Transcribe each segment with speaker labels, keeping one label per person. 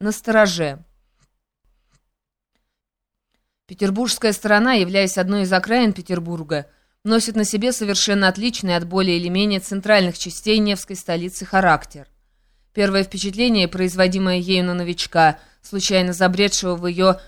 Speaker 1: на стороже. Петербургская сторона, являясь одной из окраин Петербурга, носит на себе совершенно отличный от более или менее центральных частей Невской столицы характер. Первое впечатление, производимое ею на новичка, случайно забредшего в ее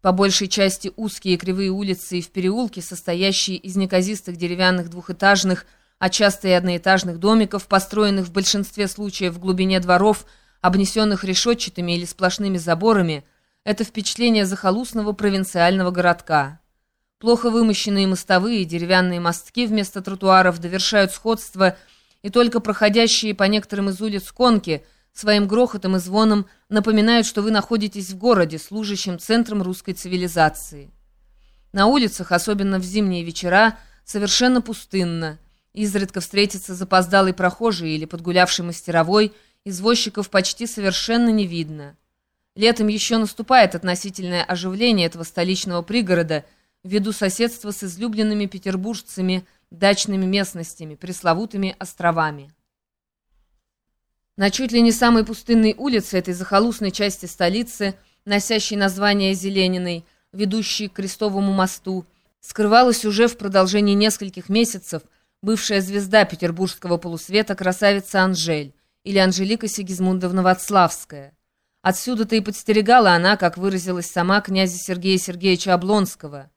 Speaker 1: по большей части узкие кривые улицы и в переулке, состоящие из неказистых деревянных двухэтажных, а часто и одноэтажных домиков, построенных в большинстве случаев в глубине дворов, обнесенных решетчатыми или сплошными заборами – это впечатление захолустного провинциального городка. Плохо вымощенные мостовые, деревянные мостки вместо тротуаров довершают сходство, и только проходящие по некоторым из улиц конки своим грохотом и звоном напоминают, что вы находитесь в городе, служащем центром русской цивилизации. На улицах, особенно в зимние вечера, совершенно пустынно. Изредка встретится запоздалый прохожий или подгулявший мастеровой, извозчиков почти совершенно не видно. Летом еще наступает относительное оживление этого столичного пригорода ввиду соседства с излюбленными петербуржцами дачными местностями, пресловутыми островами. На чуть ли не самой пустынной улице этой захолустной части столицы, носящей название Зелениной, ведущей к Крестовому мосту, скрывалась уже в продолжении нескольких месяцев бывшая звезда петербургского полусвета красавица Анжель или Анжелика Сигизмундовна Вацлавская. Отсюда-то и подстерегала она, как выразилась сама князя Сергея Сергеевича Облонского.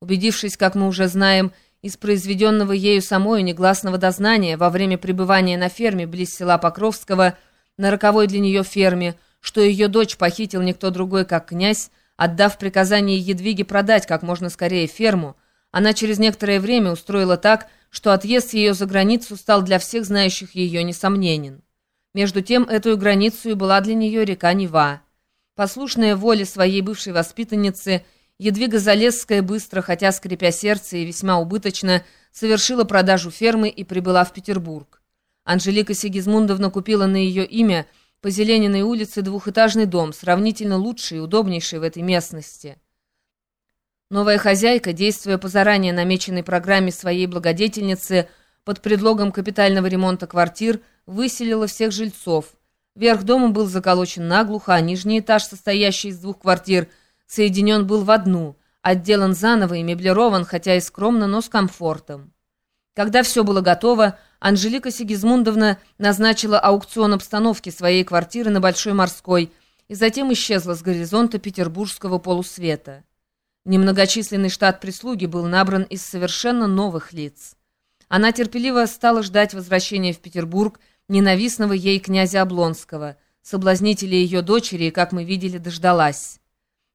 Speaker 1: Убедившись, как мы уже знаем, из произведенного ею самой негласного дознания во время пребывания на ферме близ села Покровского, на роковой для нее ферме, что ее дочь похитил никто другой, как князь, отдав приказание Едвиге продать как можно скорее ферму, она через некоторое время устроила так, что отъезд ее за границу стал для всех знающих ее несомненен. Между тем, эту границу и была для нее река Нева. Послушная воле своей бывшей воспитанницы, Едвига Залесская быстро, хотя скрипя сердце и весьма убыточно, совершила продажу фермы и прибыла в Петербург. Анжелика Сигизмундовна купила на ее имя по Зелениной улице двухэтажный дом, сравнительно лучший и удобнейший в этой местности. Новая хозяйка, действуя по заранее намеченной программе своей благодетельницы, под предлогом капитального ремонта квартир выселила всех жильцов. Верх дома был заколочен наглухо, а нижний этаж, состоящий из двух квартир, соединен был в одну, отделан заново и меблирован, хотя и скромно, но с комфортом. Когда все было готово, Анжелика Сигизмундовна назначила аукцион обстановки своей квартиры на Большой Морской и затем исчезла с горизонта петербургского полусвета. Немногочисленный штат прислуги был набран из совершенно новых лиц. Она терпеливо стала ждать возвращения в Петербург ненавистного ей князя Облонского, соблазнителя ее дочери, как мы видели, дождалась.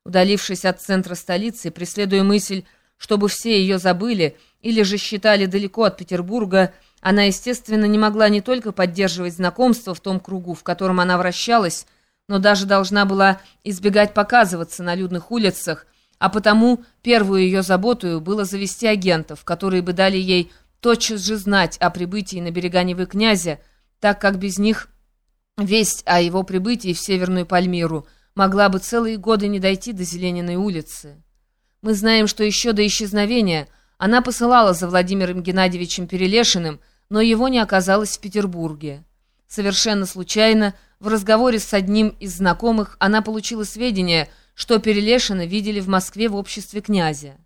Speaker 1: Удалившись от центра столицы, преследуя мысль, чтобы все ее забыли или же считали далеко от Петербурга, она, естественно, не могла не только поддерживать знакомство в том кругу, в котором она вращалась, но даже должна была избегать показываться на людных улицах, а потому первую ее заботою было завести агентов, которые бы дали ей тотчас же знать о прибытии на берега Невы князя, так как без них весть о его прибытии в Северную Пальмиру могла бы целые годы не дойти до Зелениной улицы. Мы знаем, что еще до исчезновения она посылала за Владимиром Геннадьевичем Перелешиным, но его не оказалось в Петербурге. Совершенно случайно, в разговоре с одним из знакомых, она получила сведения, что Перелешина видели в Москве в обществе князя.